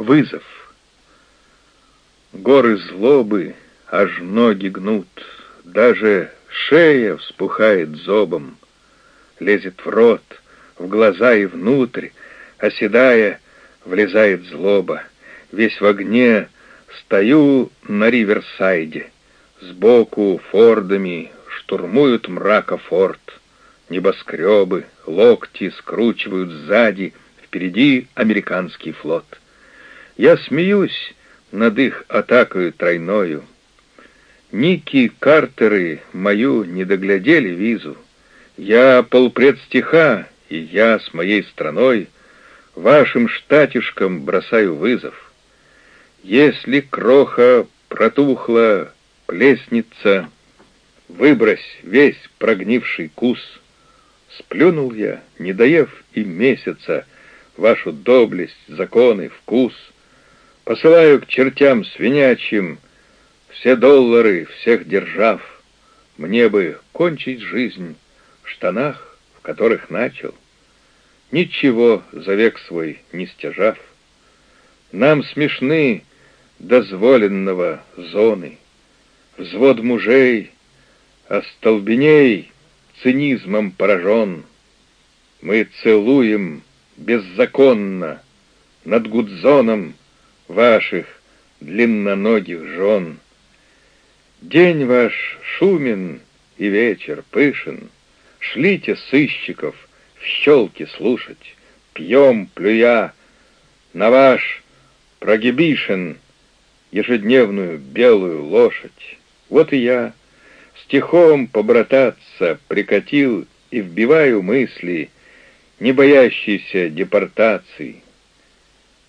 Вызов. Горы злобы аж ноги гнут, Даже шея вспухает зобом, Лезет в рот, в глаза и внутрь, Оседая, влезает злоба. Весь в огне стою на Риверсайде, Сбоку фордами штурмуют мрака форт. Небоскребы, локти скручивают сзади, Впереди американский флот. Я смеюсь над их атакою тройною. Ники Картеры мою не доглядели визу. Я полпред стиха, и я с моей страной Вашим штатишкам бросаю вызов. Если кроха протухла, плесница, Выбрось весь прогнивший кус. Сплюнул я, не доев и месяца, Вашу доблесть, законы, вкус — Посылаю к чертям свинячьим все доллары всех держав. Мне бы кончить жизнь в штанах, в которых начал, Ничего за век свой не стяжав. Нам смешны дозволенного зоны, Взвод мужей, остолбеней цинизмом поражен. Мы целуем беззаконно над Гудзоном ваших длинноногих жен. День ваш шумен и вечер пышен, Шлите сыщиков в щелки слушать, Пьем, плюя, на ваш прогибишен Ежедневную белую лошадь. Вот и я стихом побрататься прикатил И вбиваю мысли, не боящиеся депортации,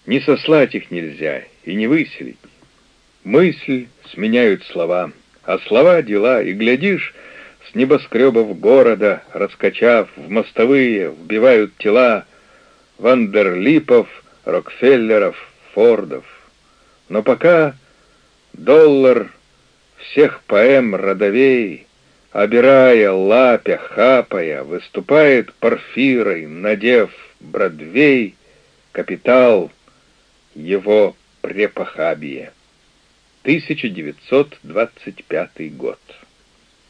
не сослать их нельзя и не выселить. Мысль сменяют слова, а слова — дела, и, глядишь, с небоскребов города, раскачав в мостовые, вбивают тела Вандерлипов, Рокфеллеров, Фордов. Но пока доллар всех поэм родовей, обирая, лапя, хапая, выступает порфирой, надев Бродвей, капитал — его препохабие. 1925 год.